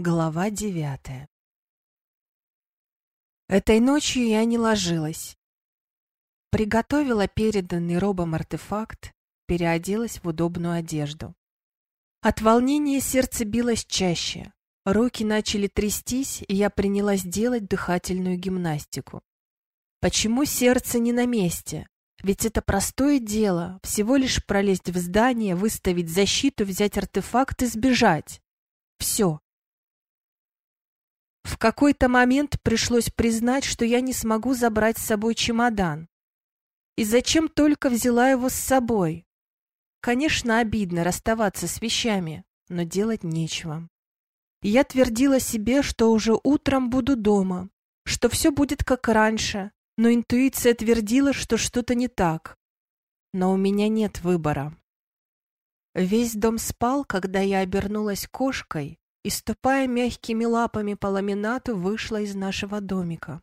Глава девятая Этой ночью я не ложилась. Приготовила переданный робом артефакт, переоделась в удобную одежду. От волнения сердце билось чаще, руки начали трястись, и я принялась делать дыхательную гимнастику. Почему сердце не на месте? Ведь это простое дело, всего лишь пролезть в здание, выставить защиту, взять артефакт и сбежать. Все. В какой-то момент пришлось признать, что я не смогу забрать с собой чемодан. И зачем только взяла его с собой? Конечно, обидно расставаться с вещами, но делать нечего. Я твердила себе, что уже утром буду дома, что все будет как раньше, но интуиция твердила, что что-то не так. Но у меня нет выбора. Весь дом спал, когда я обернулась кошкой и, ступая мягкими лапами по ламинату, вышла из нашего домика.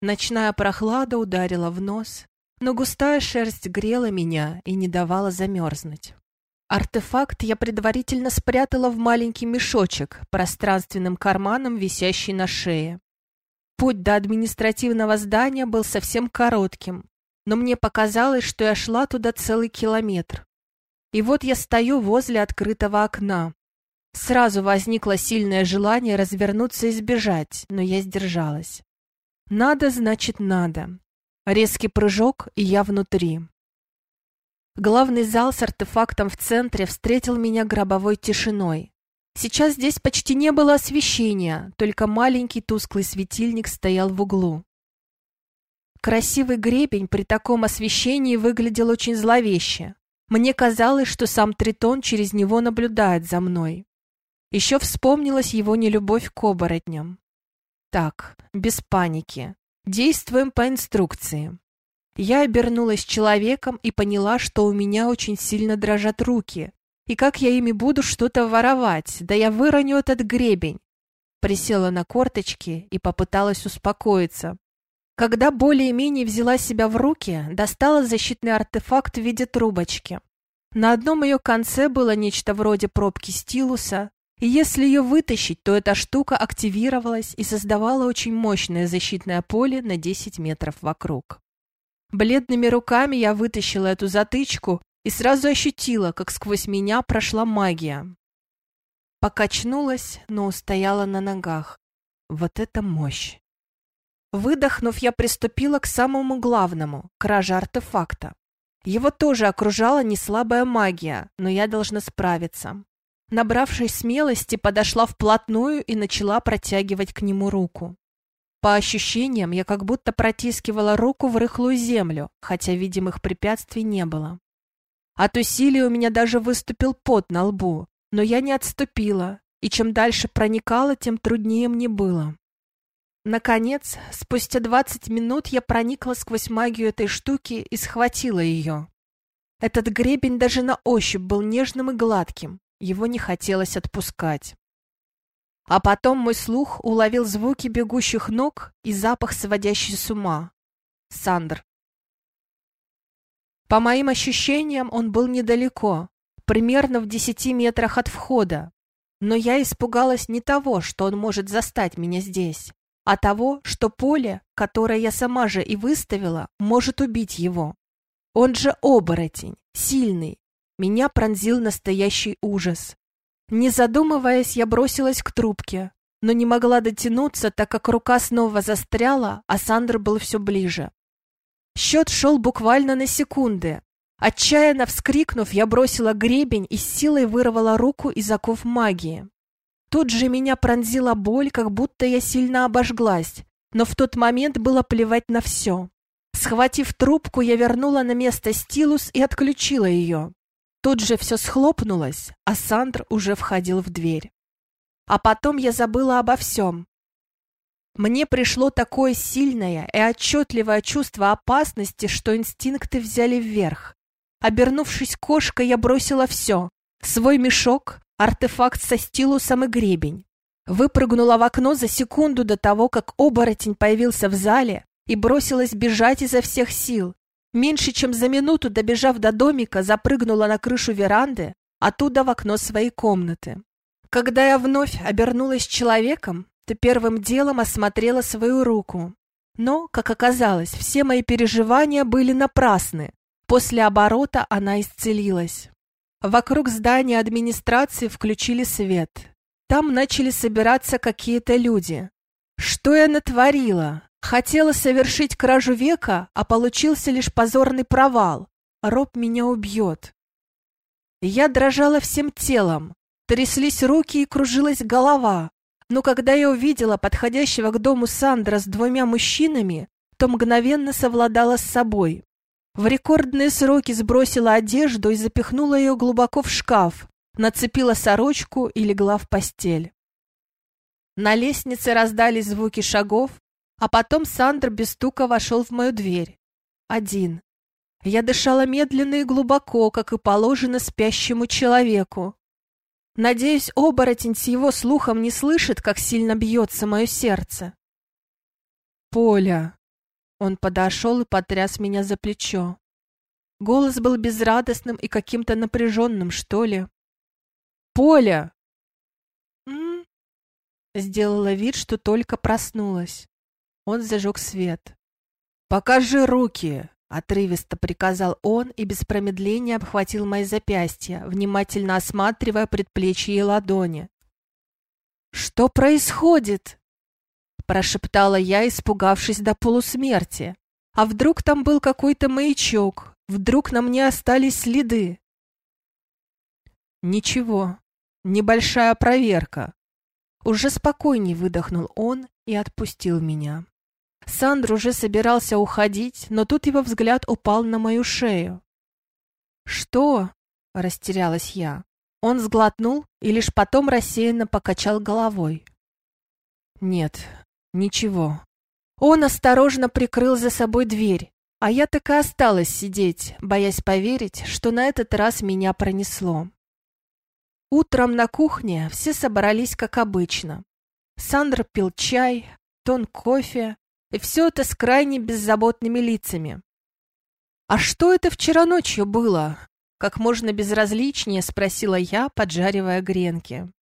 Ночная прохлада ударила в нос, но густая шерсть грела меня и не давала замерзнуть. Артефакт я предварительно спрятала в маленький мешочек, пространственным карманом, висящий на шее. Путь до административного здания был совсем коротким, но мне показалось, что я шла туда целый километр. И вот я стою возле открытого окна, Сразу возникло сильное желание развернуться и сбежать, но я сдержалась. Надо, значит, надо. Резкий прыжок, и я внутри. Главный зал с артефактом в центре встретил меня гробовой тишиной. Сейчас здесь почти не было освещения, только маленький тусклый светильник стоял в углу. Красивый гребень при таком освещении выглядел очень зловеще. Мне казалось, что сам Тритон через него наблюдает за мной. Еще вспомнилась его нелюбовь к оборотням. Так, без паники. Действуем по инструкции. Я обернулась человеком и поняла, что у меня очень сильно дрожат руки. И как я ими буду что-то воровать? Да я выроню этот гребень. Присела на корточки и попыталась успокоиться. Когда более-менее взяла себя в руки, достала защитный артефакт в виде трубочки. На одном ее конце было нечто вроде пробки стилуса, и если ее вытащить, то эта штука активировалась и создавала очень мощное защитное поле на 10 метров вокруг. Бледными руками я вытащила эту затычку и сразу ощутила, как сквозь меня прошла магия. Покачнулась, но устояла на ногах. Вот это мощь! Выдохнув, я приступила к самому главному — краже артефакта. Его тоже окружала неслабая магия, но я должна справиться. Набравшись смелости, подошла вплотную и начала протягивать к нему руку. По ощущениям, я как будто протискивала руку в рыхлую землю, хотя видимых препятствий не было. От усилий у меня даже выступил пот на лбу, но я не отступила, и чем дальше проникала, тем труднее мне было. Наконец, спустя двадцать минут я проникла сквозь магию этой штуки и схватила ее. Этот гребень даже на ощупь был нежным и гладким, его не хотелось отпускать. А потом мой слух уловил звуки бегущих ног и запах, сводящий с ума. Сандр. По моим ощущениям, он был недалеко, примерно в десяти метрах от входа. Но я испугалась не того, что он может застать меня здесь, а того, что поле, которое я сама же и выставила, может убить его. Он же оборотень, сильный, меня пронзил настоящий ужас. Не задумываясь, я бросилась к трубке, но не могла дотянуться, так как рука снова застряла, а Сандр был все ближе. Счет шел буквально на секунды. Отчаянно вскрикнув, я бросила гребень и с силой вырвала руку из оков магии. Тут же меня пронзила боль, как будто я сильно обожглась, но в тот момент было плевать на все. Схватив трубку, я вернула на место стилус и отключила ее. Тут же все схлопнулось, а Сандр уже входил в дверь. А потом я забыла обо всем. Мне пришло такое сильное и отчетливое чувство опасности, что инстинкты взяли вверх. Обернувшись кошкой, я бросила все. Свой мешок, артефакт со стилусом и гребень. Выпрыгнула в окно за секунду до того, как оборотень появился в зале и бросилась бежать изо всех сил, Меньше чем за минуту, добежав до домика, запрыгнула на крышу веранды, оттуда в окно своей комнаты. когда я вновь обернулась человеком, то первым делом осмотрела свою руку. Но, как оказалось, все мои переживания были напрасны. После оборота она исцелилась. Вокруг здания администрации включили свет. Там начали собираться какие-то люди. Что я натворила? Хотела совершить кражу века, а получился лишь позорный провал. Роб меня убьет. Я дрожала всем телом, тряслись руки и кружилась голова. Но когда я увидела подходящего к дому Сандра с двумя мужчинами, то мгновенно совладала с собой. В рекордные сроки сбросила одежду и запихнула ее глубоко в шкаф, нацепила сорочку и легла в постель. На лестнице раздались звуки шагов, а потом Сандр без стука вошел в мою дверь. Один. Я дышала медленно и глубоко, как и положено спящему человеку. Надеюсь, оборотень с его слухом не слышит, как сильно бьется мое сердце. «Поля!» Он подошел и потряс меня за плечо. Голос был безрадостным и каким-то напряженным, что ли. «Поля!» М -м Сделала вид, что только проснулась. Он зажег свет. «Покажи руки!» Отрывисто приказал он и без промедления обхватил мои запястья, внимательно осматривая предплечья и ладони. «Что происходит?» Прошептала я, испугавшись до полусмерти. «А вдруг там был какой-то маячок? Вдруг на мне остались следы?» «Ничего. Небольшая проверка». Уже спокойней выдохнул он и отпустил меня. Сандр уже собирался уходить, но тут его взгляд упал на мою шею. «Что?» — растерялась я. Он сглотнул и лишь потом рассеянно покачал головой. «Нет, ничего». Он осторожно прикрыл за собой дверь, а я так и осталась сидеть, боясь поверить, что на этот раз меня пронесло. Утром на кухне все собрались как обычно. Сандр пил чай, тон кофе, и все это с крайне беззаботными лицами. «А что это вчера ночью было?» Как можно безразличнее спросила я, поджаривая гренки.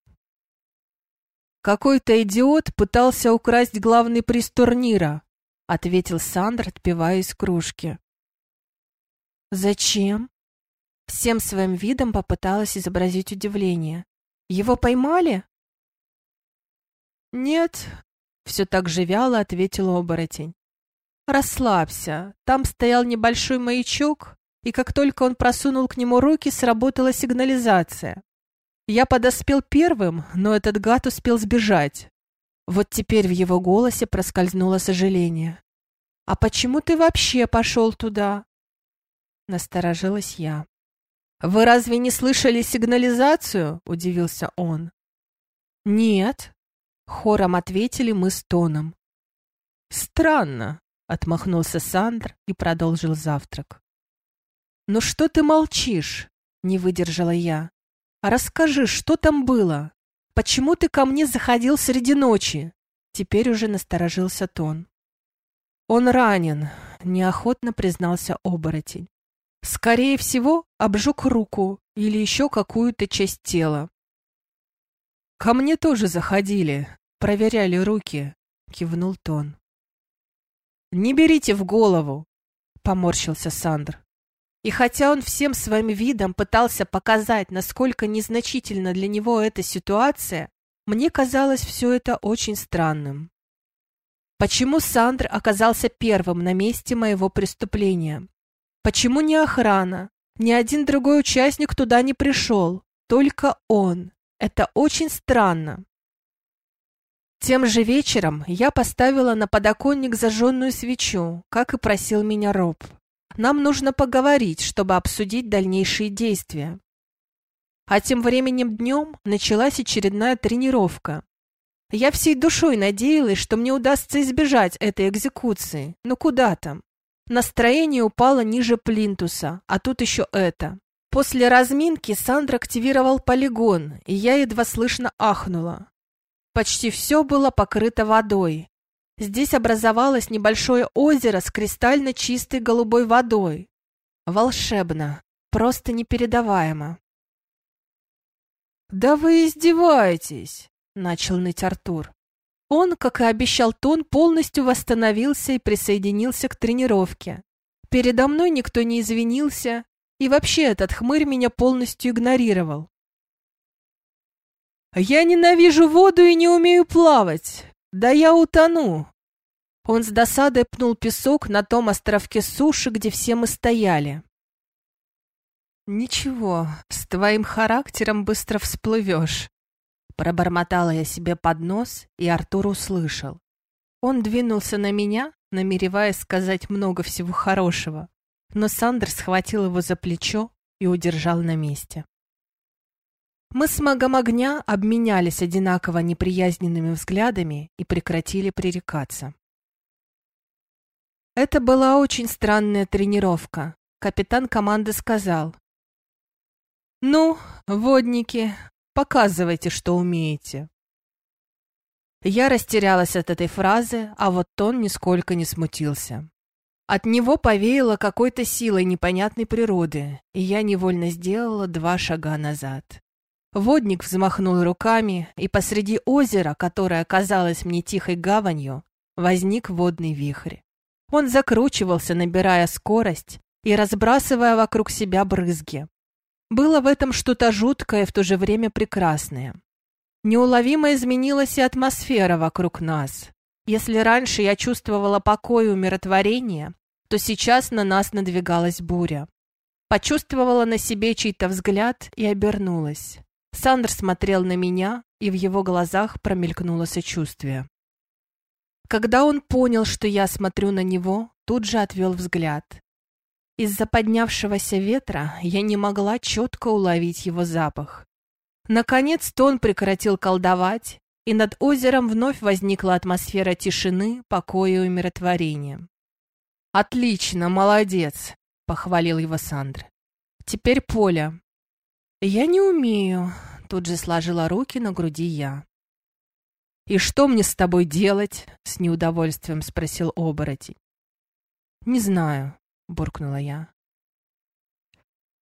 «Какой-то идиот пытался украсть главный приз турнира», ответил Сандр, отпивая из кружки. «Зачем?» Всем своим видом попыталась изобразить удивление. «Его поймали?» «Нет, все так же вяло ответил оборотень. «Расслабься. Там стоял небольшой маячок, и как только он просунул к нему руки, сработала сигнализация. Я подоспел первым, но этот гад успел сбежать. Вот теперь в его голосе проскользнуло сожаление. «А почему ты вообще пошел туда?» Насторожилась я. «Вы разве не слышали сигнализацию?» — удивился он. «Нет», Хором ответили мы с тоном. «Странно», — отмахнулся Сандр и продолжил завтрак. «Ну что ты молчишь?» — не выдержала я. «А расскажи, что там было? Почему ты ко мне заходил среди ночи?» Теперь уже насторожился Тон. «Он ранен», — неохотно признался оборотень. «Скорее всего, обжег руку или еще какую-то часть тела. «Ко мне тоже заходили, проверяли руки», — кивнул Тон. «Не берите в голову», — поморщился Сандр. И хотя он всем своим видом пытался показать, насколько незначительна для него эта ситуация, мне казалось все это очень странным. Почему Сандр оказался первым на месте моего преступления? Почему не охрана? Ни один другой участник туда не пришел, только он. Это очень странно. Тем же вечером я поставила на подоконник зажженную свечу, как и просил меня Роб. Нам нужно поговорить, чтобы обсудить дальнейшие действия. А тем временем днем началась очередная тренировка. Я всей душой надеялась, что мне удастся избежать этой экзекуции. Но куда там? Настроение упало ниже плинтуса, а тут еще это. После разминки Сандра активировал полигон, и я едва слышно ахнула. Почти все было покрыто водой. Здесь образовалось небольшое озеро с кристально чистой голубой водой. Волшебно, просто непередаваемо. «Да вы издеваетесь!» — начал ныть Артур. Он, как и обещал Тон, полностью восстановился и присоединился к тренировке. Передо мной никто не извинился, и вообще этот хмырь меня полностью игнорировал. «Я ненавижу воду и не умею плавать! Да я утону!» Он с досадой пнул песок на том островке суши, где все мы стояли. «Ничего, с твоим характером быстро всплывешь», — пробормотала я себе под нос, и Артур услышал. Он двинулся на меня, намереваясь сказать много всего хорошего, но Сандер схватил его за плечо и удержал на месте. Мы с магом огня обменялись одинаково неприязненными взглядами и прекратили пререкаться. Это была очень странная тренировка. Капитан команды сказал. «Ну, водники, показывайте, что умеете». Я растерялась от этой фразы, а вот он нисколько не смутился. От него повеяло какой-то силой непонятной природы, и я невольно сделала два шага назад. Водник взмахнул руками, и посреди озера, которое казалось мне тихой гаванью, возник водный вихрь. Он закручивался, набирая скорость и разбрасывая вокруг себя брызги. Было в этом что-то жуткое и в то же время прекрасное. Неуловимо изменилась и атмосфера вокруг нас. Если раньше я чувствовала покой и умиротворение, то сейчас на нас надвигалась буря. Почувствовала на себе чей-то взгляд и обернулась. Сандр смотрел на меня, и в его глазах промелькнуло сочувствие. Когда он понял, что я смотрю на него, тут же отвел взгляд. Из-за поднявшегося ветра я не могла четко уловить его запах. Наконец-то он прекратил колдовать, и над озером вновь возникла атмосфера тишины, покоя и умиротворения. «Отлично, молодец!» — похвалил его Сандр. «Теперь Поля». «Я не умею», — тут же сложила руки на груди я. «И что мне с тобой делать?» — с неудовольствием спросил оборотень. «Не знаю», — буркнула я.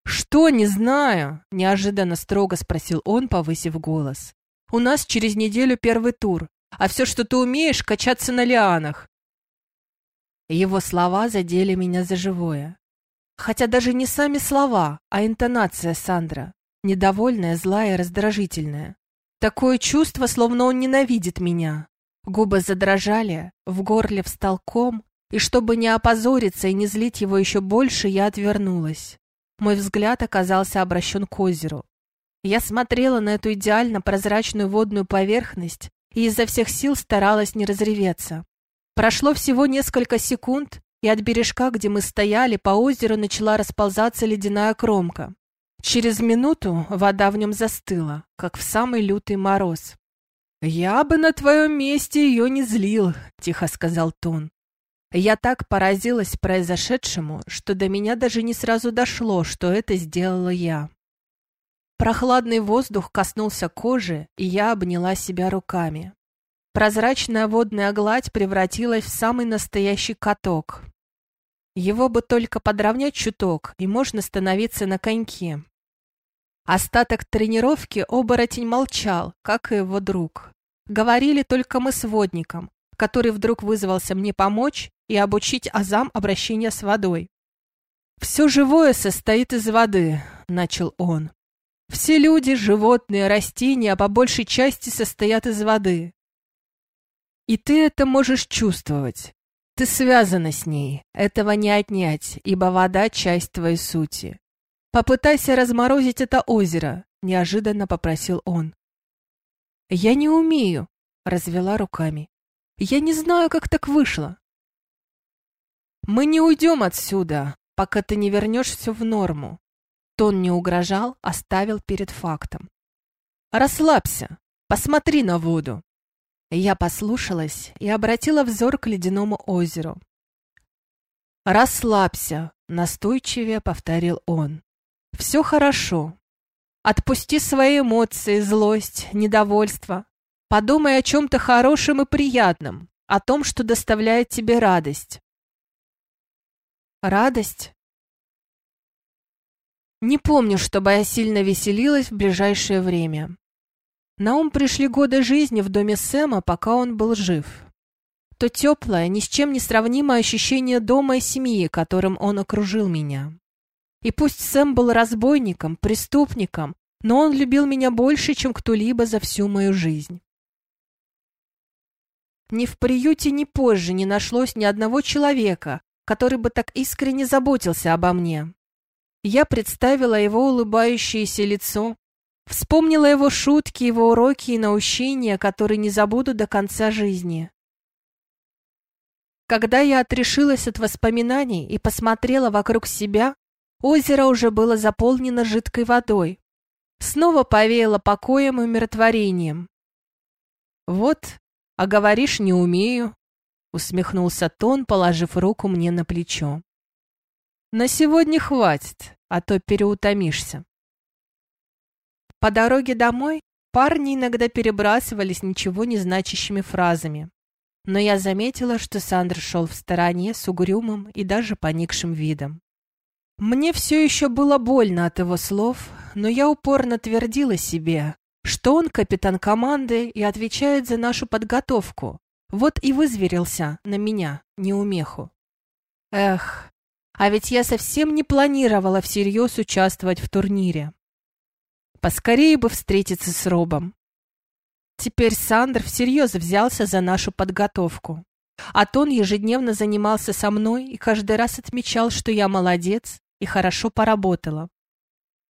«Что не знаю?» — неожиданно строго спросил он, повысив голос. «У нас через неделю первый тур, а все, что ты умеешь, качаться на лианах». Его слова задели меня за живое. Хотя даже не сами слова, а интонация Сандра, недовольная, злая раздражительная. Такое чувство, словно он ненавидит меня. Губы задрожали, в горле встал ком, и чтобы не опозориться и не злить его еще больше, я отвернулась. Мой взгляд оказался обращен к озеру. Я смотрела на эту идеально прозрачную водную поверхность и изо всех сил старалась не разреветься. Прошло всего несколько секунд, и от бережка, где мы стояли, по озеру начала расползаться ледяная кромка. Через минуту вода в нем застыла, как в самый лютый мороз. «Я бы на твоем месте ее не злил», — тихо сказал Тон. Я так поразилась произошедшему, что до меня даже не сразу дошло, что это сделала я. Прохладный воздух коснулся кожи, и я обняла себя руками. Прозрачная водная гладь превратилась в самый настоящий каток. Его бы только подровнять чуток, и можно становиться на коньке. Остаток тренировки оборотень молчал, как и его друг. Говорили только мы с водником, который вдруг вызвался мне помочь и обучить азам обращения с водой. «Все живое состоит из воды», — начал он. «Все люди, животные, растения по большей части состоят из воды. И ты это можешь чувствовать. Ты связана с ней, этого не отнять, ибо вода — часть твоей сути. «Попытайся разморозить это озеро», — неожиданно попросил он. «Я не умею», — развела руками. «Я не знаю, как так вышло». «Мы не уйдем отсюда, пока ты не вернешь все в норму». Тон не угрожал, оставил перед фактом. «Расслабься, посмотри на воду». Я послушалась и обратила взор к ледяному озеру. «Расслабься», — настойчивее повторил он. Все хорошо. Отпусти свои эмоции, злость, недовольство. Подумай о чем-то хорошем и приятном, о том, что доставляет тебе радость. Радость? Не помню, чтобы я сильно веселилась в ближайшее время. На ум пришли годы жизни в доме Сэма, пока он был жив. То теплое, ни с чем не сравнимое ощущение дома и семьи, которым он окружил меня. И пусть Сэм был разбойником, преступником, но он любил меня больше, чем кто-либо за всю мою жизнь. Ни в приюте, ни позже не нашлось ни одного человека, который бы так искренне заботился обо мне. Я представила его улыбающееся лицо, вспомнила его шутки, его уроки и наущения, которые не забуду до конца жизни. Когда я отрешилась от воспоминаний и посмотрела вокруг себя, озеро уже было заполнено жидкой водой. Снова повеяло покоем и умиротворением. «Вот, а говоришь, не умею», — усмехнулся Тон, положив руку мне на плечо. «На сегодня хватит, а то переутомишься». По дороге домой парни иногда перебрасывались ничего не значащими фразами. Но я заметила, что Сандр шел в стороне с угрюмым и даже поникшим видом. Мне все еще было больно от его слов, но я упорно твердила себе, что он капитан команды и отвечает за нашу подготовку. Вот и вызверился на меня, неумеху. Эх, а ведь я совсем не планировала всерьез участвовать в турнире. Поскорее бы встретиться с Робом. Теперь Сандр всерьез взялся за нашу подготовку. А Тон ежедневно занимался со мной и каждый раз отмечал, что я молодец и хорошо поработала.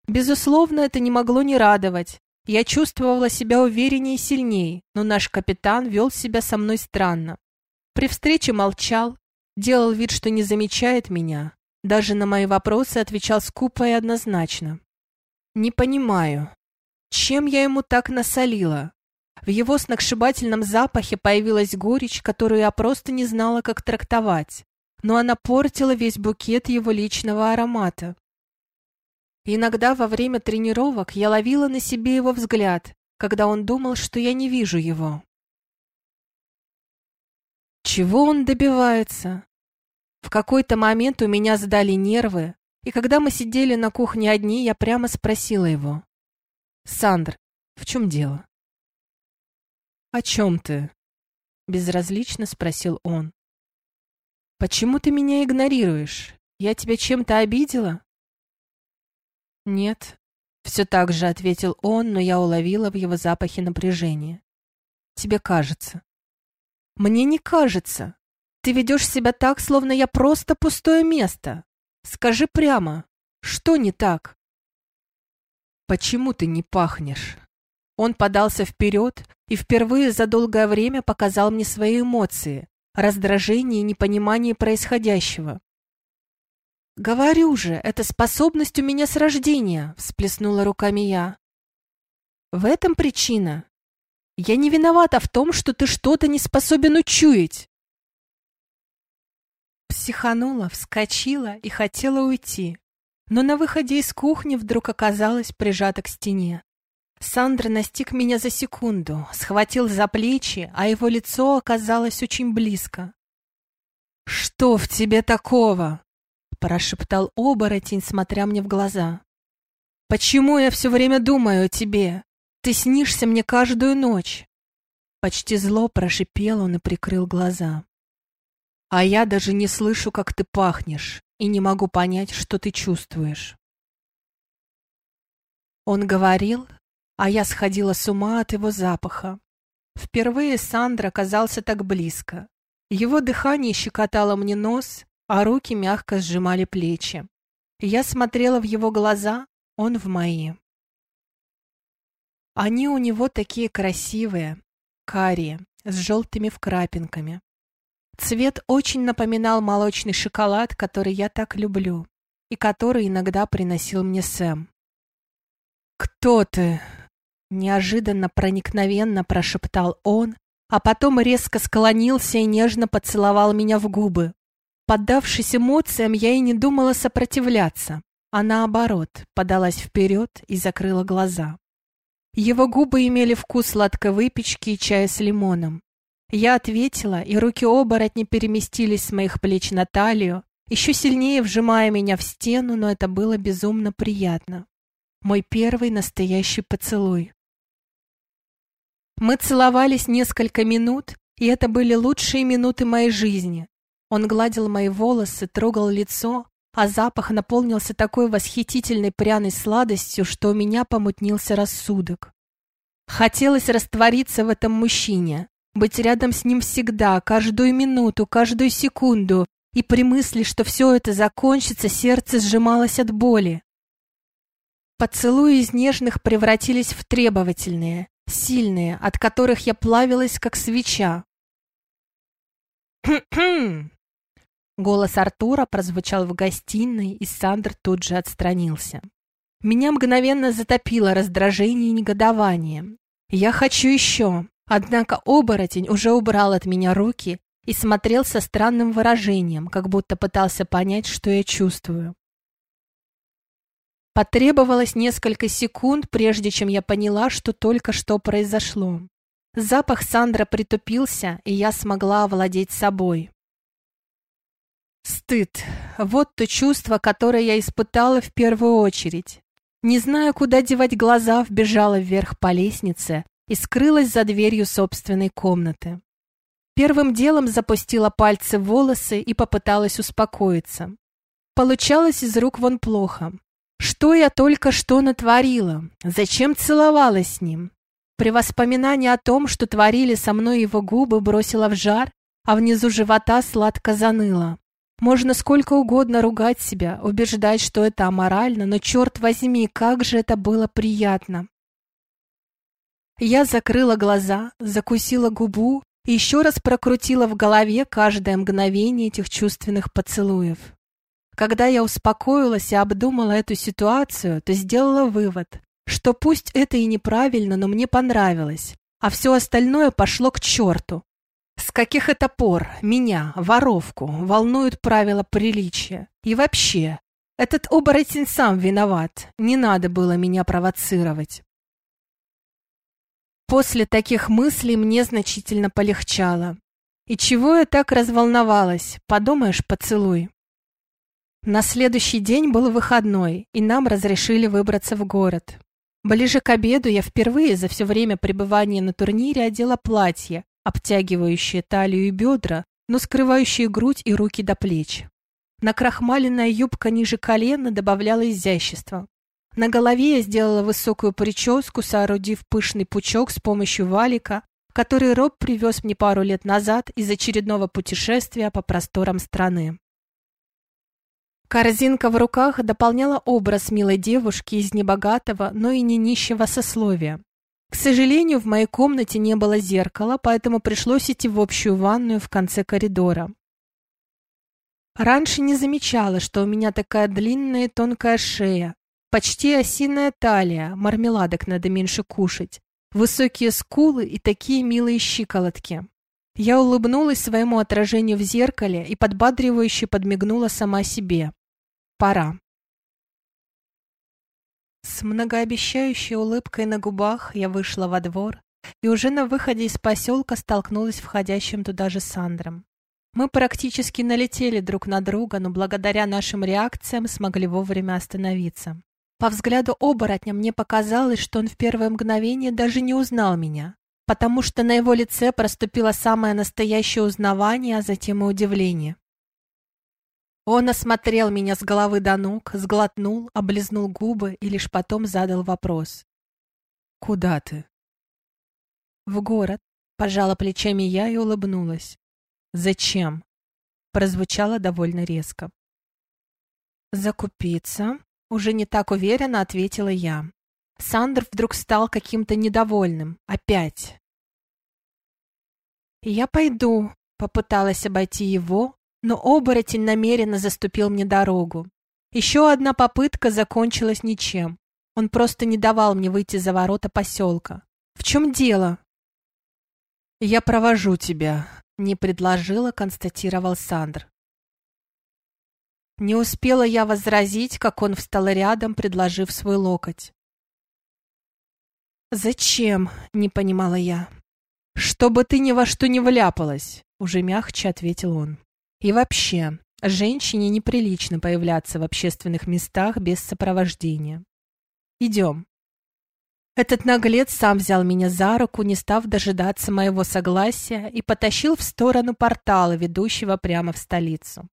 Безусловно, это не могло не радовать. Я чувствовала себя увереннее и сильнее, но наш капитан вел себя со мной странно. При встрече молчал, делал вид, что не замечает меня. Даже на мои вопросы отвечал скупо и однозначно. «Не понимаю, чем я ему так насолила?» В его сногсшибательном запахе появилась горечь, которую я просто не знала, как трактовать, но она портила весь букет его личного аромата. Иногда во время тренировок я ловила на себе его взгляд, когда он думал, что я не вижу его. Чего он добивается? В какой-то момент у меня сдали нервы, и когда мы сидели на кухне одни, я прямо спросила его. «Сандр, в чем дело?» «О чем ты?» — безразлично спросил он. «Почему ты меня игнорируешь? Я тебя чем-то обидела?» «Нет», — все так же ответил он, но я уловила в его запахе напряжение. «Тебе кажется». «Мне не кажется. Ты ведешь себя так, словно я просто пустое место. Скажи прямо, что не так?» «Почему ты не пахнешь?» Он подался вперед и впервые за долгое время показал мне свои эмоции, раздражение и непонимание происходящего. «Говорю же, это способность у меня с рождения», — всплеснула руками я. «В этом причина. Я не виновата в том, что ты что-то не способен учуять». Психанула, вскочила и хотела уйти, но на выходе из кухни вдруг оказалась прижата к стене. Сандра настиг меня за секунду, схватил за плечи, а его лицо оказалось очень близко. «Что в тебе такого?» — прошептал оборотень, смотря мне в глаза. «Почему я все время думаю о тебе? Ты снишься мне каждую ночь!» Почти зло прошипел он и прикрыл глаза. «А я даже не слышу, как ты пахнешь, и не могу понять, что ты чувствуешь». Он говорил, а я сходила с ума от его запаха. Впервые Сандра оказался так близко. Его дыхание щекотало мне нос, а руки мягко сжимали плечи. Я смотрела в его глаза, он в мои. Они у него такие красивые, карие, с желтыми вкрапинками. Цвет очень напоминал молочный шоколад, который я так люблю, и который иногда приносил мне Сэм. «Кто ты?» Неожиданно проникновенно прошептал он, а потом резко склонился и нежно поцеловал меня в губы. Поддавшись эмоциям, я и не думала сопротивляться, а наоборот, подалась вперед и закрыла глаза. Его губы имели вкус сладкой выпечки и чая с лимоном. Я ответила, и руки оборотня переместились с моих плеч на талию, еще сильнее вжимая меня в стену, но это было безумно приятно. Мой первый настоящий поцелуй. Мы целовались несколько минут, и это были лучшие минуты моей жизни. Он гладил мои волосы, трогал лицо, а запах наполнился такой восхитительной пряной сладостью, что у меня помутнился рассудок. Хотелось раствориться в этом мужчине, быть рядом с ним всегда, каждую минуту, каждую секунду, и при мысли, что все это закончится, сердце сжималось от боли. Поцелуи из нежных превратились в требовательные, сильные, от которых я плавилась, как свеча. «Хм-хм!» Голос Артура прозвучал в гостиной, и Сандр тут же отстранился. Меня мгновенно затопило раздражение и негодование. «Я хочу еще!» Однако оборотень уже убрал от меня руки и смотрел со странным выражением, как будто пытался понять, что я чувствую. Потребовалось несколько секунд, прежде чем я поняла, что только что произошло. Запах Сандра притупился, и я смогла овладеть собой. Стыд. Вот то чувство, которое я испытала в первую очередь. Не зная, куда девать глаза, вбежала вверх по лестнице и скрылась за дверью собственной комнаты. Первым делом запустила пальцы в волосы и попыталась успокоиться. Получалось из рук вон плохо. Что я только что натворила? Зачем целовалась с ним? При воспоминании о том, что творили со мной его губы, бросила в жар, а внизу живота сладко заныло. Можно сколько угодно ругать себя, убеждать, что это аморально, но, черт возьми, как же это было приятно. Я закрыла глаза, закусила губу и еще раз прокрутила в голове каждое мгновение этих чувственных поцелуев. Когда я успокоилась и обдумала эту ситуацию, то сделала вывод, что пусть это и неправильно, но мне понравилось, а все остальное пошло к черту. С каких это пор меня, воровку, волнуют правила приличия? И вообще, этот оборотень сам виноват, не надо было меня провоцировать. После таких мыслей мне значительно полегчало. И чего я так разволновалась? Подумаешь, поцелуй. На следующий день был выходной, и нам разрешили выбраться в город. Ближе к обеду я впервые за все время пребывания на турнире одела платье, обтягивающие талию и бедра, но скрывающие грудь и руки до плеч. Накрахмаленная юбка ниже колена добавляла изящества. На голове я сделала высокую прическу, соорудив пышный пучок с помощью валика, который Роб привез мне пару лет назад из очередного путешествия по просторам страны. Корзинка в руках дополняла образ милой девушки из небогатого, но и не нищего сословия. К сожалению, в моей комнате не было зеркала, поэтому пришлось идти в общую ванную в конце коридора. Раньше не замечала, что у меня такая длинная и тонкая шея, почти осиная талия, мармеладок надо меньше кушать, высокие скулы и такие милые щиколотки. Я улыбнулась своему отражению в зеркале и подбадривающе подмигнула сама себе. Пора. С многообещающей улыбкой на губах я вышла во двор и уже на выходе из поселка столкнулась входящим туда же Сандром. Мы практически налетели друг на друга, но благодаря нашим реакциям смогли вовремя остановиться. По взгляду оборотня мне показалось, что он в первое мгновение даже не узнал меня, потому что на его лице проступило самое настоящее узнавание, а затем и удивление. Он осмотрел меня с головы до ног, сглотнул, облизнул губы и лишь потом задал вопрос. «Куда ты?» «В город», — пожала плечами я и улыбнулась. «Зачем?» — прозвучало довольно резко. «Закупиться?» — уже не так уверенно ответила я. Сандр вдруг стал каким-то недовольным. Опять. «Я пойду», — попыталась обойти его, но оборотень намеренно заступил мне дорогу. Еще одна попытка закончилась ничем. Он просто не давал мне выйти за ворота поселка. В чем дело? «Я провожу тебя», — не предложила, констатировал Сандр. Не успела я возразить, как он встал рядом, предложив свой локоть. «Зачем?» — не понимала я. «Чтобы ты ни во что не вляпалась», — уже мягче ответил он. И вообще, женщине неприлично появляться в общественных местах без сопровождения. Идем. Этот наглец сам взял меня за руку, не став дожидаться моего согласия, и потащил в сторону портала, ведущего прямо в столицу.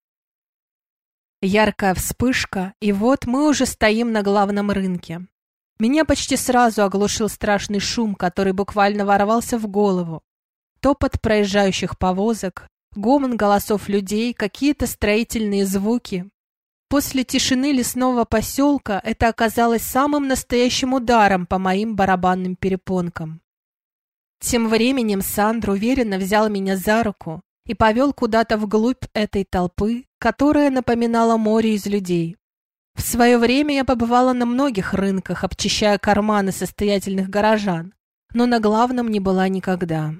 Яркая вспышка, и вот мы уже стоим на главном рынке. Меня почти сразу оглушил страшный шум, который буквально ворвался в голову. Топот проезжающих повозок, гомон голосов людей, какие-то строительные звуки. После тишины лесного поселка это оказалось самым настоящим ударом по моим барабанным перепонкам. Тем временем Сандр уверенно взял меня за руку и повел куда-то вглубь этой толпы, которая напоминала море из людей. В свое время я побывала на многих рынках, обчищая карманы состоятельных горожан, но на главном не была никогда.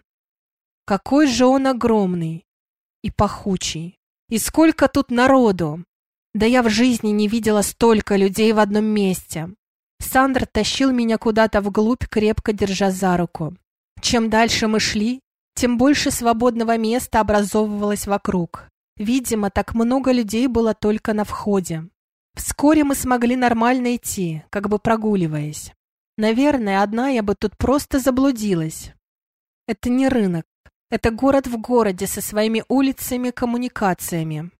Какой же он огромный и пахучий! И сколько тут народу! Да я в жизни не видела столько людей в одном месте. Сандр тащил меня куда-то вглубь, крепко держа за руку. Чем дальше мы шли, тем больше свободного места образовывалось вокруг. Видимо, так много людей было только на входе. Вскоре мы смогли нормально идти, как бы прогуливаясь. Наверное, одна я бы тут просто заблудилась. Это не рынок, это город в городе со своими улицами, коммуникациями.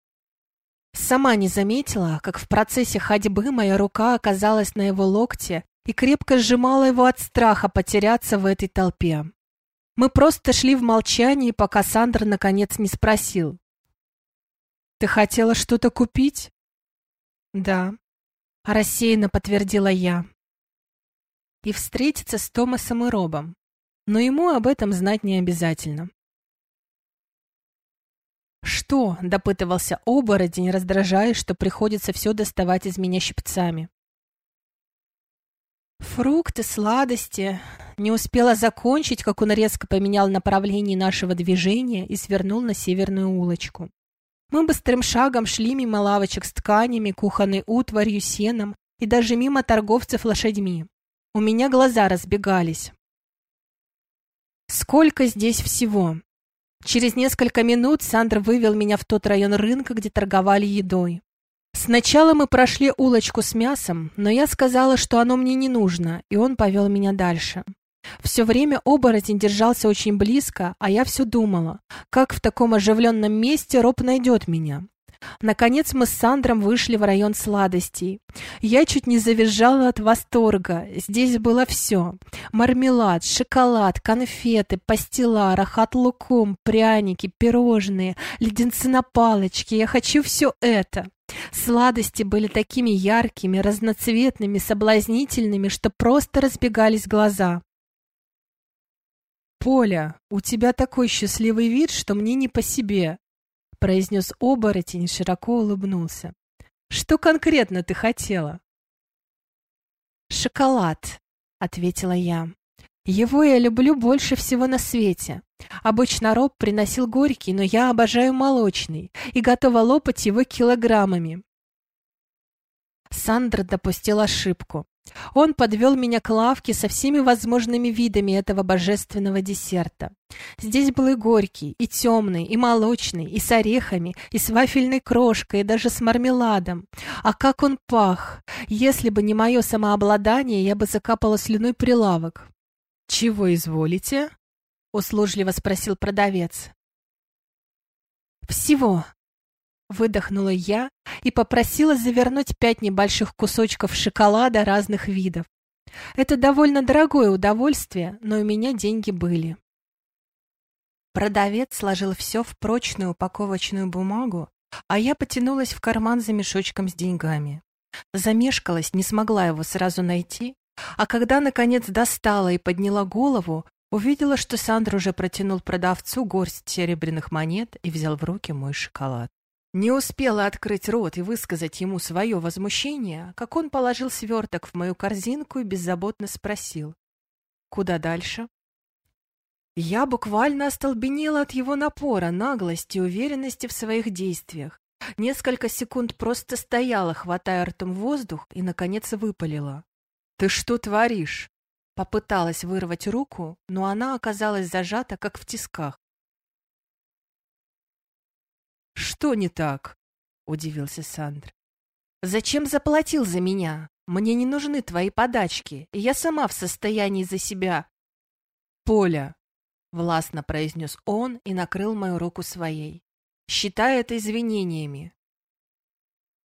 Сама не заметила, как в процессе ходьбы моя рука оказалась на его локте и крепко сжимала его от страха потеряться в этой толпе. Мы просто шли в молчании, пока Сандр наконец не спросил. «Ты хотела что-то купить?» «Да», — рассеянно подтвердила я. «И встретиться с Томасом и Робом, но ему об этом знать не обязательно». «Что?» — допытывался оборотень, раздражаясь, что приходится все доставать из меня щипцами. Фрукты, сладости. Не успела закончить, как он резко поменял направление нашего движения и свернул на северную улочку. Мы быстрым шагом шли мимо лавочек с тканями, кухонной утварью, сеном и даже мимо торговцев лошадьми. У меня глаза разбегались. Сколько здесь всего! Через несколько минут Сандр вывел меня в тот район рынка, где торговали едой. Сначала мы прошли улочку с мясом, но я сказала, что оно мне не нужно, и он повел меня дальше. Все время оборотень держался очень близко, а я все думала, как в таком оживленном месте Роб найдет меня. Наконец мы с Сандром вышли в район сладостей. Я чуть не завизжала от восторга. Здесь было все. Мармелад, шоколад, конфеты, пастила, рахат лукум, пряники, пирожные, леденцы на палочке. Я хочу все это. Сладости были такими яркими, разноцветными, соблазнительными, что просто разбегались глаза. «Поля, у тебя такой счастливый вид, что мне не по себе», — произнес оборотень и широко улыбнулся. «Что конкретно ты хотела?» «Шоколад», — ответила я. «Его я люблю больше всего на свете. Обычно Роб приносил горький, но я обожаю молочный и готова лопать его килограммами». Сандра допустил ошибку. Он подвел меня к лавке со всеми возможными видами этого божественного десерта. Здесь был и горький, и темный, и молочный, и с орехами, и с вафельной крошкой, и даже с мармеладом. А как он пах! Если бы не мое самообладание, я бы закапала слюной прилавок. «Чего изволите?» — услужливо спросил продавец. «Всего», Выдохнула я и попросила завернуть пять небольших кусочков шоколада разных видов. Это довольно дорогое удовольствие, но у меня деньги были. Продавец сложил все в прочную упаковочную бумагу, а я потянулась в карман за мешочком с деньгами. Замешкалась, не смогла его сразу найти, а когда, наконец, достала и подняла голову, увидела, что Сандра уже протянул продавцу горсть серебряных монет и взял в руки мой шоколад. Не успела открыть рот и высказать ему свое возмущение, как он положил сверток в мою корзинку и беззаботно спросил. «Куда дальше?» Я буквально остолбенела от его напора, наглости и уверенности в своих действиях. Несколько секунд просто стояла, хватая ртом воздух, и, наконец, выпалила. «Ты что творишь?» Попыталась вырвать руку, но она оказалась зажата, как в тисках. «Что не так?» — удивился Сандр. «Зачем заплатил за меня?» Мне не нужны твои подачки, и я сама в состоянии за себя. Поля, — властно произнес он и накрыл мою руку своей. «Считай это извинениями».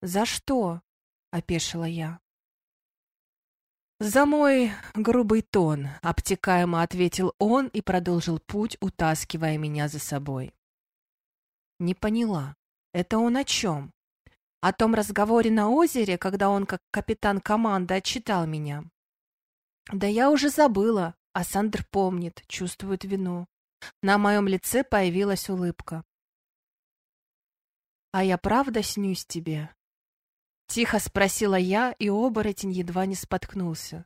«За что?» — опешила я. «За мой грубый тон», — обтекаемо ответил он и продолжил путь, утаскивая меня за собой. Не поняла. Это он о чем? О том разговоре на озере, когда он, как капитан команды, отчитал меня. Да я уже забыла, а Сандр помнит, чувствует вину. На моем лице появилась улыбка. «А я правда снюсь тебе?» Тихо спросила я, и оборотень едва не споткнулся.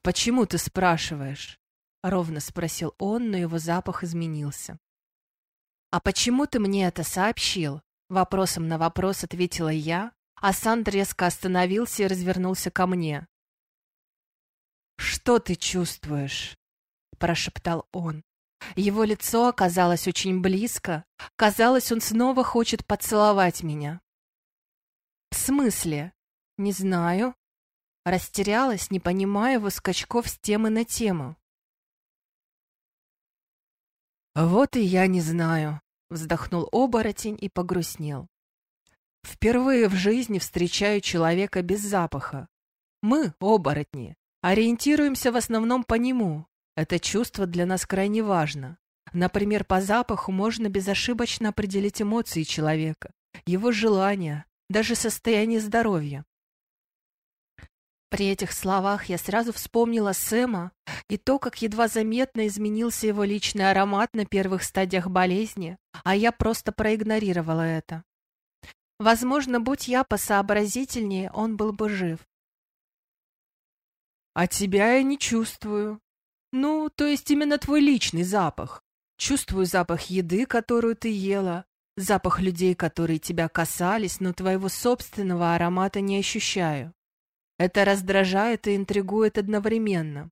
«Почему ты спрашиваешь?» — ровно спросил он, но его запах изменился. «А почему ты мне это сообщил?» Вопросом на вопрос ответила я, а Санд резко остановился и развернулся ко мне. «Что ты чувствуешь?» — прошептал он. Его лицо оказалось очень близко. Казалось, он снова хочет поцеловать меня. «В смысле?» «Не знаю». Растерялась, не понимая его скачков с темы на тему. «Вот и я не знаю», — вздохнул оборотень и погрустнел. «Впервые в жизни встречаю человека без запаха. Мы, оборотни, ориентируемся в основном по нему. Это чувство для нас крайне важно. Например, по запаху можно безошибочно определить эмоции человека, его желания, даже состояние здоровья. При этих словах я сразу вспомнила Сэма и то, как едва заметно изменился его личный аромат на первых стадиях болезни, а я просто проигнорировала это. Возможно, будь я посообразительнее, он был бы жив. «А тебя я не чувствую. Ну, то есть именно твой личный запах. Чувствую запах еды, которую ты ела, запах людей, которые тебя касались, но твоего собственного аромата не ощущаю. Это раздражает и интригует одновременно.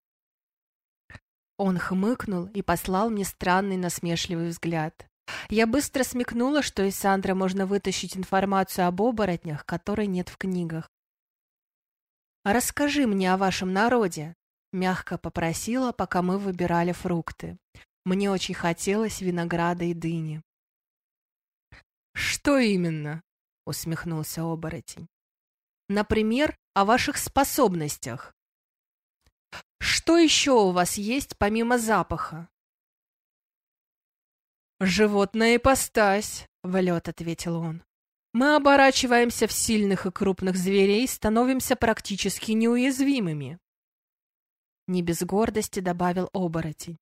Он хмыкнул и послал мне странный насмешливый взгляд. Я быстро смекнула, что из Сандры можно вытащить информацию об оборотнях, которой нет в книгах. «Расскажи мне о вашем народе», — мягко попросила, пока мы выбирали фрукты. Мне очень хотелось винограда и дыни. «Что именно?» — усмехнулся оборотень. «Например, о ваших способностях. Что еще у вас есть помимо запаха? «Животная ипостась», — в лед ответил он. «Мы оборачиваемся в сильных и крупных зверей, становимся практически неуязвимыми». Не без гордости добавил оборотень.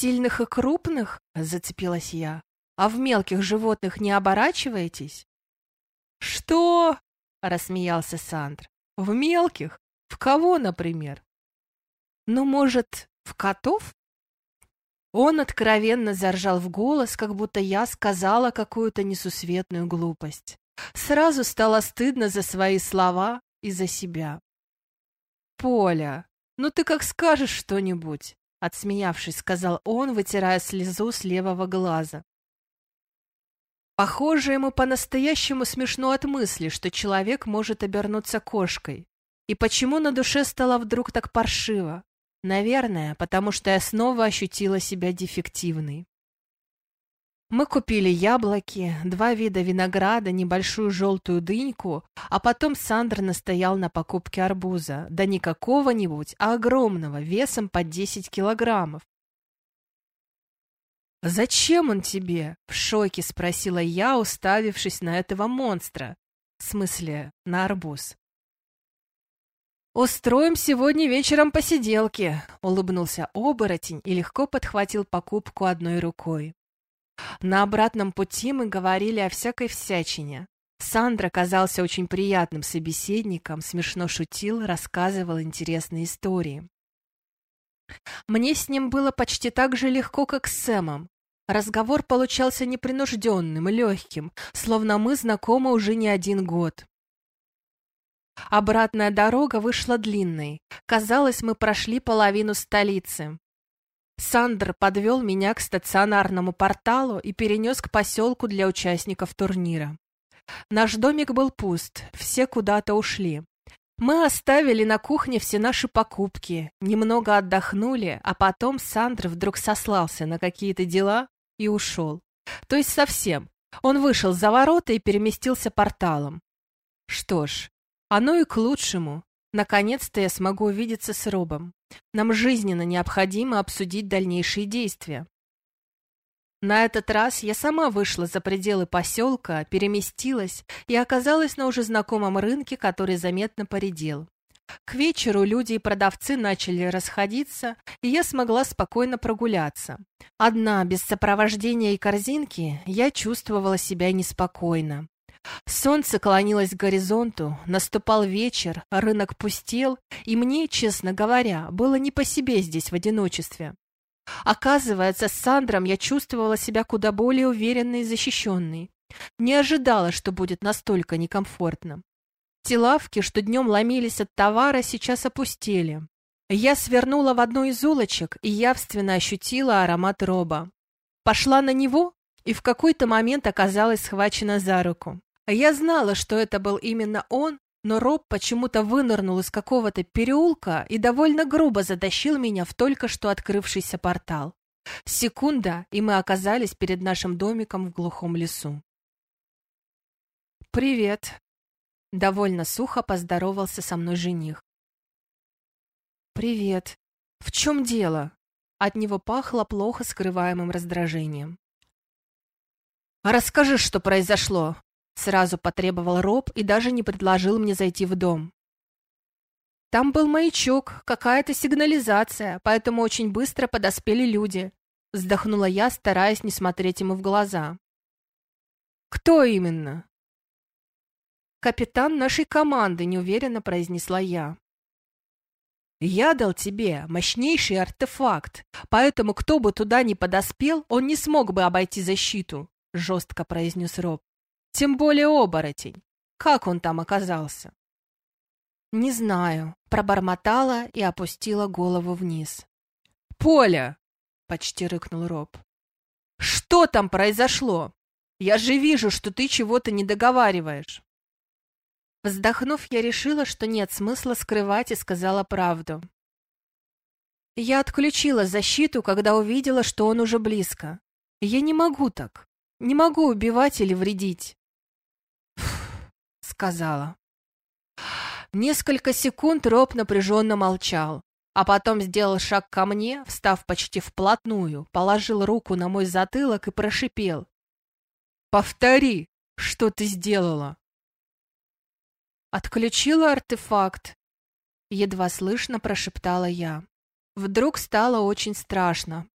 Сильных и крупных?» — зацепилась я. «А в мелких животных не оборачиваетесь?» «Что?» — рассмеялся Сандр. «В мелких? В кого, например?» «Ну, может, в котов?» Он откровенно заржал в голос, как будто я сказала какую-то несусветную глупость. Сразу стало стыдно за свои слова и за себя. «Поля, ну ты как скажешь что-нибудь», — отсмеявшись, сказал он, вытирая слезу с левого глаза. Похоже, ему по-настоящему смешно от мысли, что человек может обернуться кошкой. И почему на душе стало вдруг так паршиво? Наверное, потому что я снова ощутила себя дефективной. Мы купили яблоки, два вида винограда, небольшую желтую дыньку, а потом Сандр настоял на покупке арбуза, да не какого-нибудь, а огромного, весом под 10 килограммов. «Зачем он тебе?» — в шоке спросила я, уставившись на этого монстра. В смысле, на арбуз. «Устроим сегодня вечером посиделки», — улыбнулся оборотень и легко подхватил покупку одной рукой. На обратном пути мы говорили о всякой всячине. Сандра казался очень приятным собеседником, смешно шутил, рассказывал интересные истории. Мне с ним было почти так же легко, как с Сэмом. Разговор получался непринужденным, легким, словно мы знакомы уже не один год. Обратная дорога вышла длинной. Казалось, мы прошли половину столицы. Сандр подвел меня к стационарному порталу и перенес к поселку для участников турнира. Наш домик был пуст, все куда-то ушли. Мы оставили на кухне все наши покупки, немного отдохнули, а потом Сандр вдруг сослался на какие-то дела и ушел. То есть совсем. Он вышел за ворота и переместился порталом. Что ж, оно и к лучшему. Наконец-то я смогу увидеться с Робом. Нам жизненно необходимо обсудить дальнейшие действия. На этот раз я сама вышла за пределы поселка, переместилась и оказалась на уже знакомом рынке, который заметно поредел. К вечеру люди и продавцы начали расходиться, и я смогла спокойно прогуляться. Одна, без сопровождения и корзинки, я чувствовала себя неспокойно. Солнце клонилось к горизонту, наступал вечер, рынок пустел, и мне, честно говоря, было не по себе здесь в одиночестве. Оказывается, с Сандром я чувствовала себя куда более уверенной и защищенной. Не ожидала, что будет настолько некомфортно. Те лавки, что днем ломились от товара, сейчас опустели. Я свернула в одну из улочек и явственно ощутила аромат роба. Пошла на него и в какой-то момент оказалась схвачена за руку. Я знала, что это был именно он, но Роб почему-то вынырнул из какого-то переулка и довольно грубо затащил меня в только что открывшийся портал. Секунда, и мы оказались перед нашим домиком в глухом лесу. «Привет», — довольно сухо поздоровался со мной жених. «Привет. В чем дело?» От него пахло плохо скрываемым раздражением. «Расскажи, что произошло», Сразу потребовал Роб и даже не предложил мне зайти в дом. Там был маячок, какая-то сигнализация, поэтому очень быстро подоспели люди. Вздохнула я, стараясь не смотреть ему в глаза. «Кто именно?» «Капитан нашей команды», — неуверенно произнесла я. «Я дал тебе мощнейший артефакт, поэтому кто бы туда ни подоспел, он не смог бы обойти защиту», — жестко произнес Роб. Тем более оборотень. Как он там оказался? Не знаю, пробормотала и опустила голову вниз. Поля! Почти рыкнул Роб. Что там произошло? Я же вижу, что ты чего-то не договариваешь. Вздохнув, я решила, что нет смысла скрывать и сказала правду. Я отключила защиту, когда увидела, что он уже близко. Я не могу так. Не могу убивать или вредить сказала. Несколько секунд Роб напряженно молчал, а потом сделал шаг ко мне, встав почти вплотную, положил руку на мой затылок и прошипел. «Повтори, что ты сделала?» «Отключила артефакт», — едва слышно прошептала я. Вдруг стало очень страшно.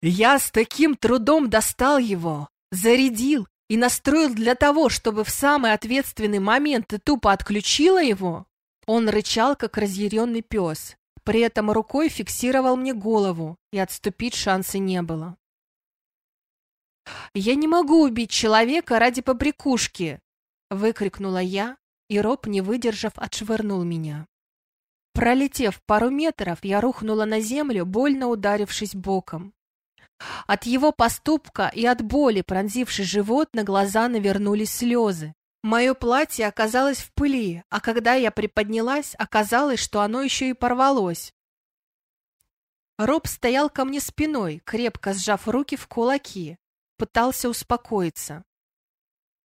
«Я с таким трудом достал его, зарядил и настроил для того, чтобы в самый ответственный момент ты тупо отключила его? Он рычал, как разъяренный пес. При этом рукой фиксировал мне голову, и отступить шанса не было. «Я не могу убить человека ради побрякушки!» — выкрикнула я, и Роб, не выдержав, отшвырнул меня. Пролетев пару метров, я рухнула на землю, больно ударившись боком. От его поступка и от боли, пронзившей живот, на глаза навернулись слезы. Мое платье оказалось в пыли, а когда я приподнялась, оказалось, что оно еще и порвалось. Роб стоял ко мне спиной, крепко сжав руки в кулаки, пытался успокоиться.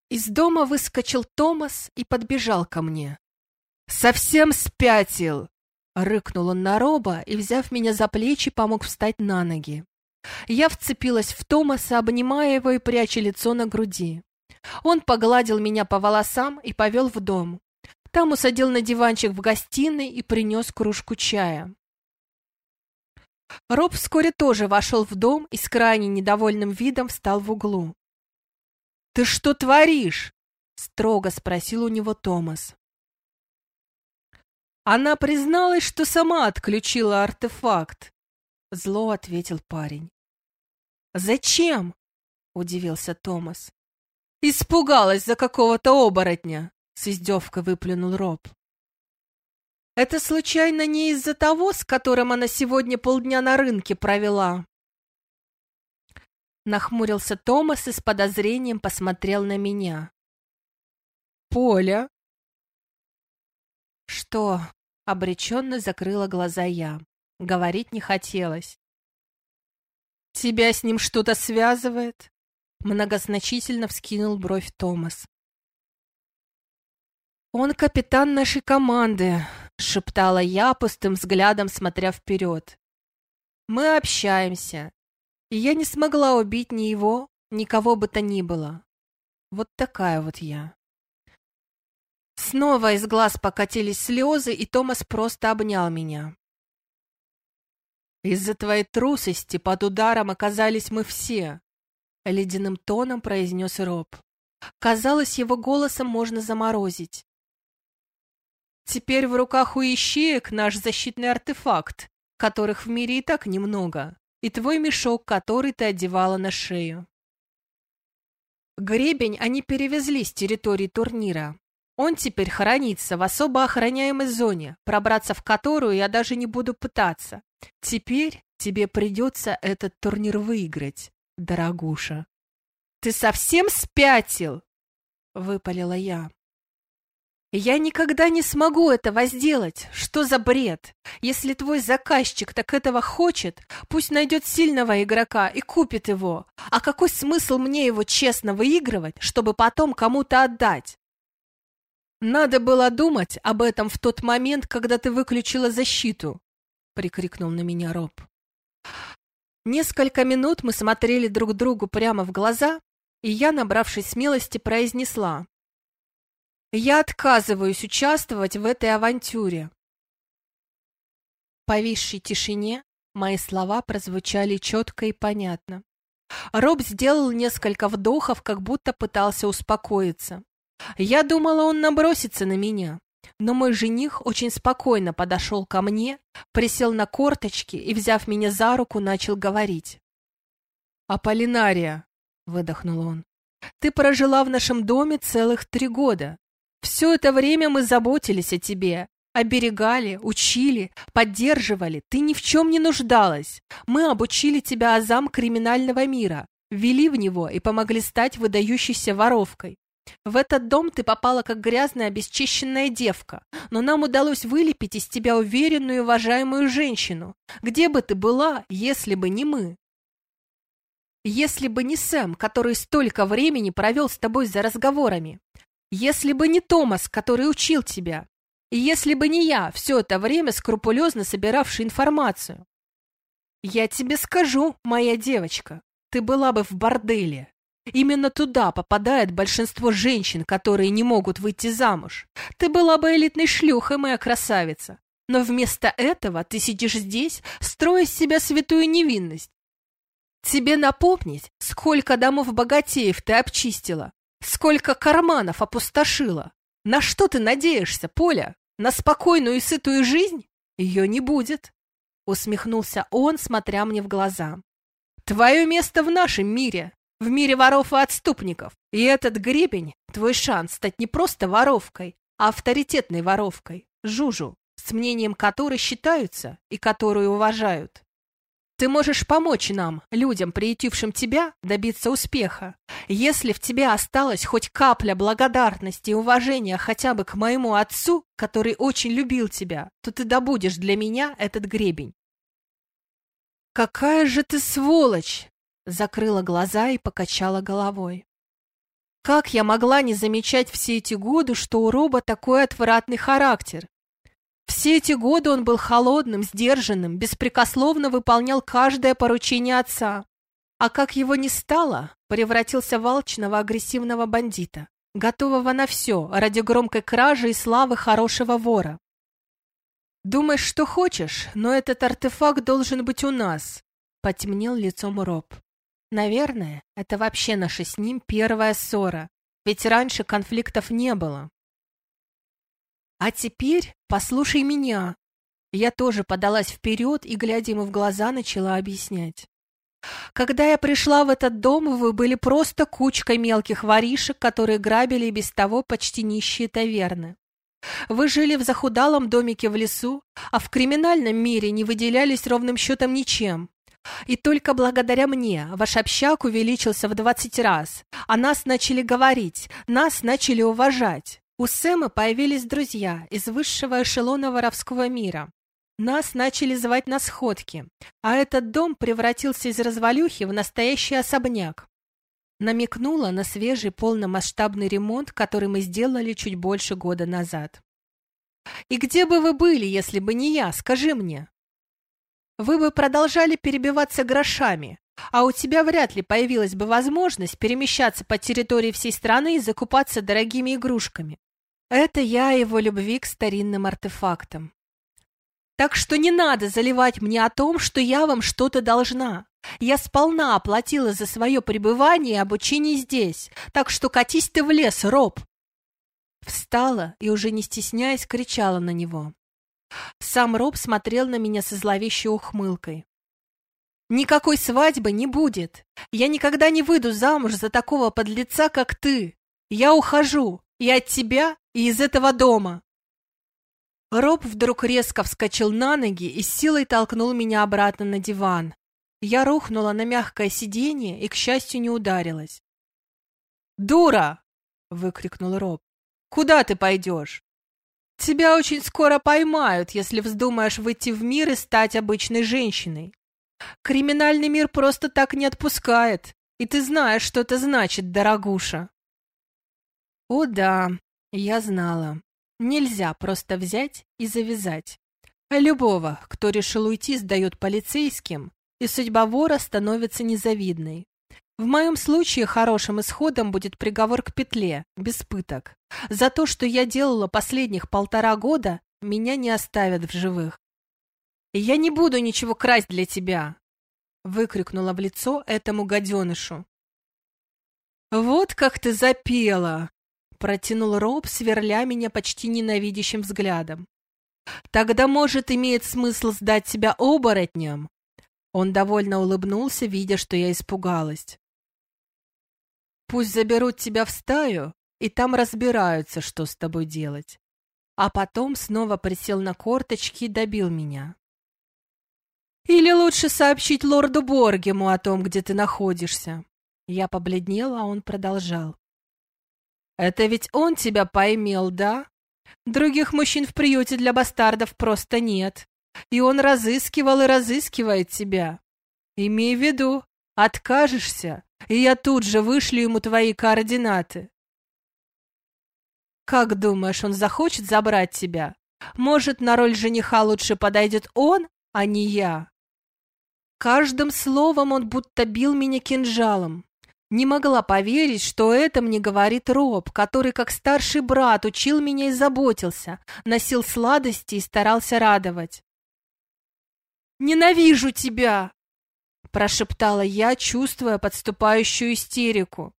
Из дома выскочил Томас и подбежал ко мне. «Совсем спятил!» — рыкнул он на Роба и, взяв меня за плечи, помог встать на ноги. Я вцепилась в Томаса, обнимая его и пряча лицо на груди. Он погладил меня по волосам и повел в дом. Там усадил на диванчик в гостиной и принес кружку чая. Роб вскоре тоже вошел в дом и с крайне недовольным видом встал в углу. «Ты что творишь?» — строго спросил у него Томас. Она призналась, что сама отключила артефакт. Зло ответил парень. «Зачем?» — удивился Томас. «Испугалась за какого-то оборотня!» — с издевкой выплюнул Роб. «Это случайно не из-за того, с которым она сегодня полдня на рынке провела?» Нахмурился Томас и с подозрением посмотрел на меня. «Поля!» «Что?» — обреченно закрыла глаза я. Говорить не хотелось. «Тебя с ним что-то связывает?» Многозначительно вскинул бровь Томас. «Он капитан нашей команды», — шептала я, пустым взглядом смотря вперед. «Мы общаемся, и я не смогла убить ни его, ни кого бы то ни было. Вот такая вот я». Снова из глаз покатились слезы, и Томас просто обнял меня. «Из-за твоей трусости под ударом оказались мы все», — ледяным тоном произнес Роб. Казалось, его голосом можно заморозить. Теперь в руках у ищеек наш защитный артефакт, которых в мире и так немного, и твой мешок, который ты одевала на шею. Гребень они перевезли с территории турнира. Он теперь хранится в особо охраняемой зоне, пробраться в которую я даже не буду пытаться. Теперь тебе придется этот турнир выиграть, дорогуша. «Ты совсем спятил?» — выпалила я. Я никогда не смогу этого сделать. Что за бред? Если твой заказчик так этого хочет, пусть найдет сильного игрока и купит его. А какой смысл мне его честно выигрывать, чтобы потом кому-то отдать? Надо было думать об этом в тот момент, когда ты выключила защиту, прикрикнул на меня Роб. Несколько минут мы смотрели друг другу прямо в глаза, и я, набравшись смелости, произнесла. Я отказываюсь участвовать в этой авантюре. В повисшей тишине мои слова прозвучали четко и понятно. Роб сделал несколько вдохов, как будто пытался успокоиться. Я думала, он набросится на меня, но мой жених очень спокойно подошел ко мне, присел на корточки и, взяв меня за руку, начал говорить. «Аполлинария», — выдохнул он, — «ты прожила в нашем доме целых три года. Все это время мы заботились о тебе, оберегали, учили, поддерживали. Ты ни в чем не нуждалась. Мы обучили тебя азам криминального мира, ввели в него и помогли стать выдающейся воровкой. В этот дом ты попала как грязная обесчищенная девка, но нам удалось вылепить из тебя уверенную и уважаемую женщину. Где бы ты была, если бы не мы? Если бы не Сэм, который столько времени провел с тобой за разговорами, если бы не Томас, который учил тебя, и если бы не я, все это время скрупулезно собиравший информацию. Я тебе скажу, моя девочка, ты была бы в борделе. Именно туда попадает большинство женщин, которые не могут выйти замуж. Ты была бы элитной шлюхой, моя красавица. Но вместо этого ты сидишь здесь, строя из себя святую невинность. Тебе напомнить, сколько домов богатеев ты обчистила, Сколько карманов опустошила! На что ты надеешься, Поля? На спокойную и сытую жизнь? Ее не будет!» Усмехнулся он, смотря мне в глаза. «Твое место в нашем мире, в мире воров и отступников. И этот гребень — твой шанс стать не просто воровкой, а авторитетной воровкой, жужу, с мнением которой считаются и которую уважают. Ты можешь помочь нам, людям, приютившим тебя, добиться успеха. Если в тебе осталась хоть капля благодарности и уважения хотя бы к моему отцу, который очень любил тебя, то ты добудешь для меня этот гребень. «Какая же ты сволочь!» Закрыла глаза и покачала головой. Как я могла не замечать все эти годы, что у Роба такой отвратный характер? Все эти годы он был холодным, сдержанным, беспрекословно выполнял каждое поручение отца. А как его не стало, превратился в алчного агрессивного бандита, готового на все ради громкой кражи и славы хорошего вора. «Думаешь, что хочешь, но этот артефакт должен быть у нас», — потемнел лицом Роб. «Наверное, это вообще наша с ним первая ссора, ведь раньше конфликтов не было». А теперь послушай меня. Я тоже подалась вперед и, глядя ему в глаза, начала объяснять. Когда я пришла в этот дом, вы были просто кучкой мелких воришек, которые грабили и без того почти нищие таверны. Вы жили в захудалом домике в лесу, а в криминальном мире не выделялись ровным счетом ничем. И только благодаря мне ваш общак увеличился в двадцать раз, а нас начали говорить, нас начали уважать. У Сэма появились друзья из высшего эшелона воровского мира. Нас начали звать на сходки, а этот дом превратился из развалюхи в настоящий особняк. Намекнула на свежий полномасштабный ремонт, который мы сделали чуть больше года назад. «И где бы вы были, если бы не я, скажи мне?» «Вы бы продолжали перебиваться грошами, а у тебя вряд ли появилась бы возможность перемещаться по территории всей страны и закупаться дорогими игрушками. Это я его любви к старинным артефактам. Так что не надо заливать мне о том, что я вам что-то должна. Я сполна оплатила за свое пребывание и обучение здесь, так что катись ты в лес, Роб!» Встала и, уже не стесняясь, кричала на него. Сам Роб смотрел на меня со зловещей ухмылкой. «Никакой свадьбы не будет. Я никогда не выйду замуж за такого подлеца, как ты. Я ухожу и от тебя, и из этого дома. Роб вдруг резко вскочил на ноги и силой толкнул меня обратно на диван. Я рухнула на мягкое сиденье и, к счастью, не ударилась. «Дура!» — выкрикнул Роб. «Куда ты пойдешь? Тебя очень скоро поймают, если вздумаешь выйти в мир и стать обычной женщиной. Криминальный мир просто так не отпускает, и ты знаешь, что это значит, дорогуша». О да, я знала. Нельзя просто взять и завязать. Любого, кто решил уйти, сдает полицейским, и судьба вора становится незавидной. В моем случае хорошим исходом будет приговор к петле, без пыток. За то, что я делала последних полтора года, меня не оставят в живых. «Я не буду ничего красть для тебя!» — выкрикнула в лицо этому гаденышу. «Вот как ты запела!» Протянул Роб, сверля меня почти ненавидящим взглядом. «Тогда, может, имеет смысл сдать себя оборотням?» Он довольно улыбнулся, видя, что я испугалась. «Пусть заберут тебя в стаю, и там разбираются, что с тобой делать». А потом снова присел на корточки и добил меня. «Или лучше сообщить лорду Боргему о том, где ты находишься». Я побледнела, а он продолжал. Это ведь он тебя поймел, да? Других мужчин в приюте для бастардов просто нет. И он разыскивал и разыскивает тебя. Имей в виду, откажешься, и я тут же вышлю ему твои координаты. Как думаешь, он захочет забрать тебя? Может, на роль жениха лучше подойдет он, а не я? Каждым словом он будто бил меня кинжалом. Не могла поверить, что это мне говорит Роб, который как старший брат учил меня и заботился, носил сладости и старался радовать. «Ненавижу тебя!» – прошептала я, чувствуя подступающую истерику.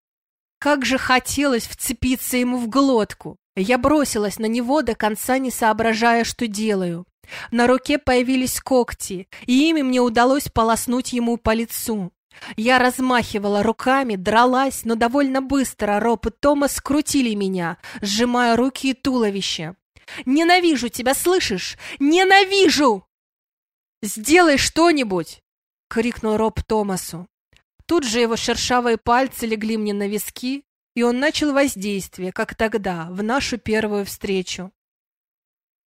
Как же хотелось вцепиться ему в глотку! Я бросилась на него, до конца не соображая, что делаю. На руке появились когти, и ими мне удалось полоснуть ему по лицу. Я размахивала руками, дралась, но довольно быстро Роб и Тома скрутили меня, сжимая руки и туловище. «Ненавижу тебя, слышишь? Ненавижу!» «Сделай что-нибудь!» — крикнул Роб Томасу. Тут же его шершавые пальцы легли мне на виски, и он начал воздействие, как тогда, в нашу первую встречу.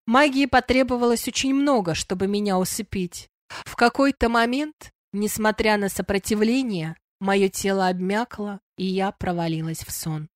Магии потребовалось очень много, чтобы меня усыпить. В какой-то момент Несмотря на сопротивление, мое тело обмякло, и я провалилась в сон.